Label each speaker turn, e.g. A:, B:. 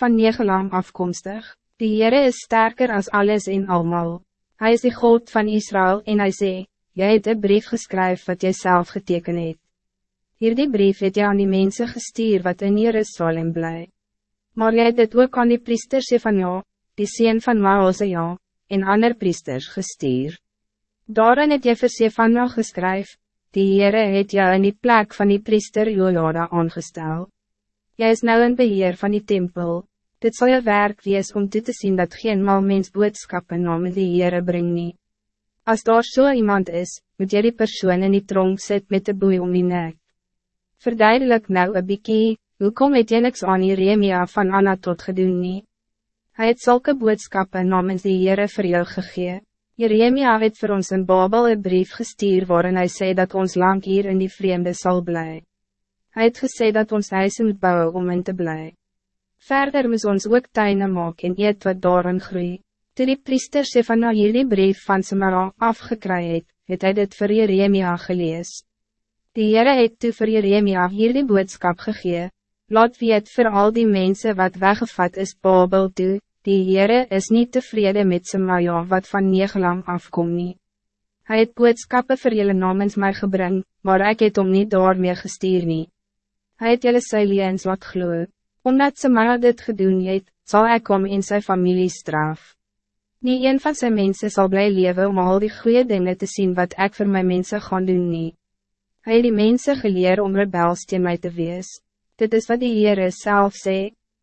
A: van Negelam afkomstig. Die Heere is sterker als alles en almal. Hij is de God van Israël en hij zei, Jij het een brief geschreven wat jy zelf geteken het. Hier die brief het jy aan die mensen gestuur wat in Jerusalem bly. Maar jy het dit ook aan die priesters van jou, die sien van Maose ja, en ander priesters gestuur. Daarin het jy vir Sefania geskryf, die Heere het jou in die plek van die priester Jojada aangestel. Jy is nou in beheer van die tempel, dit zal je werk wees om toe te zien dat geen mal mens boodskappen namens die Heere bring nie. As daar so iemand is, moet jy die persoon in die tronk sit met de boei om die nek. Verduidelik nou een bykie, hoekom het jy niks aan Jeremia van Anna tot gedoen nie? Hy het zulke boodskappen namens die Heere vir jou gegee. Jeremia het voor ons in Babel een brief gestuur waarin hij zei dat ons lang hier in die vreemde zal blij. Hij het gesê dat ons huis moet bouwen om in te blij. Verder moes ons ook tuine maak en eet wat daarin groei. Toe die priester sê van nou hierdie brief van Samara afgekry het, het hy dit vir Jeremia gelees. Die Heere het toe vir Jeremia hierdie boodskap gegee, laat weet vir al die mensen wat weggevat is Babel toe, die Heere is niet tevreden met Samara wat van Negelang afkom nie. Hy het boodskappe vir julle namens my gebring, maar ik het om niet daarmee gestuur nie. Hy het julle sy leens wat glo, omdat Samara dit gedoen het, zal ik kom in zijn familie straf. Nie een van zijn mensen zal blij leven om al die goede dingen te zien wat ik voor mijn mensen gaan doen nie. Hy het die mense geleer om rebels teen my te wees. Dit is wat die Heere self sê,